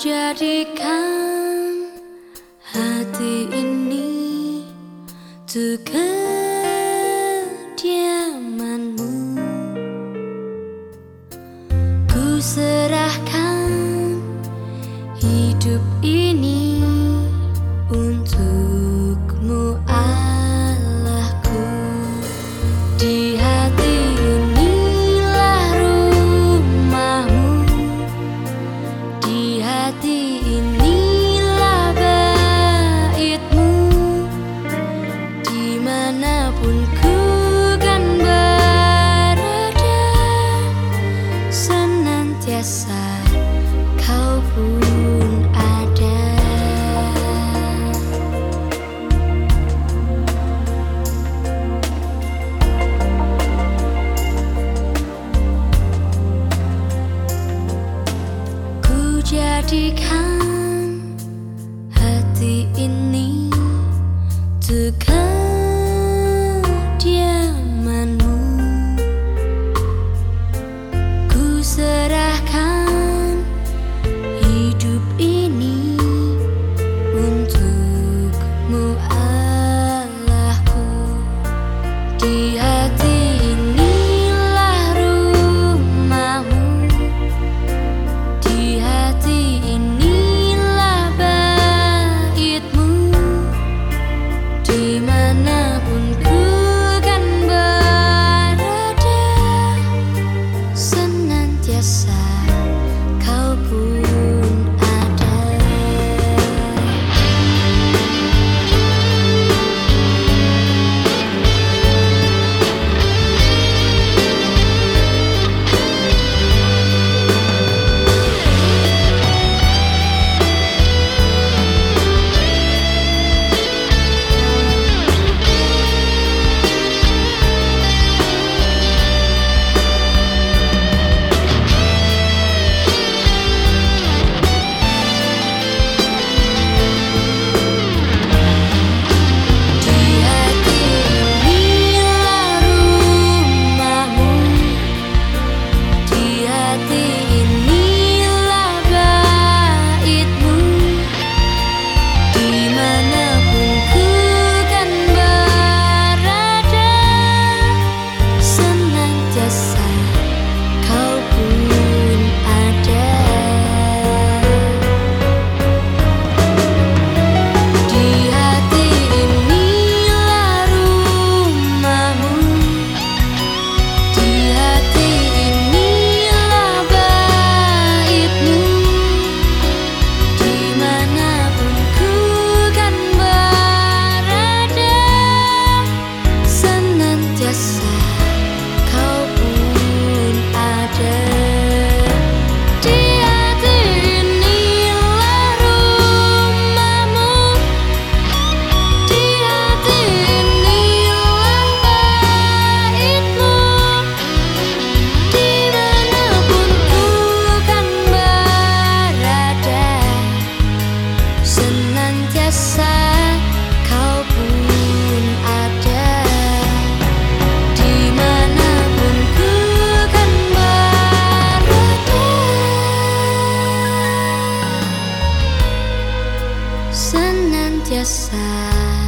jadikan hati ini untuk kediamanmu. Ku serahkan hidup ini untuk Radikal side.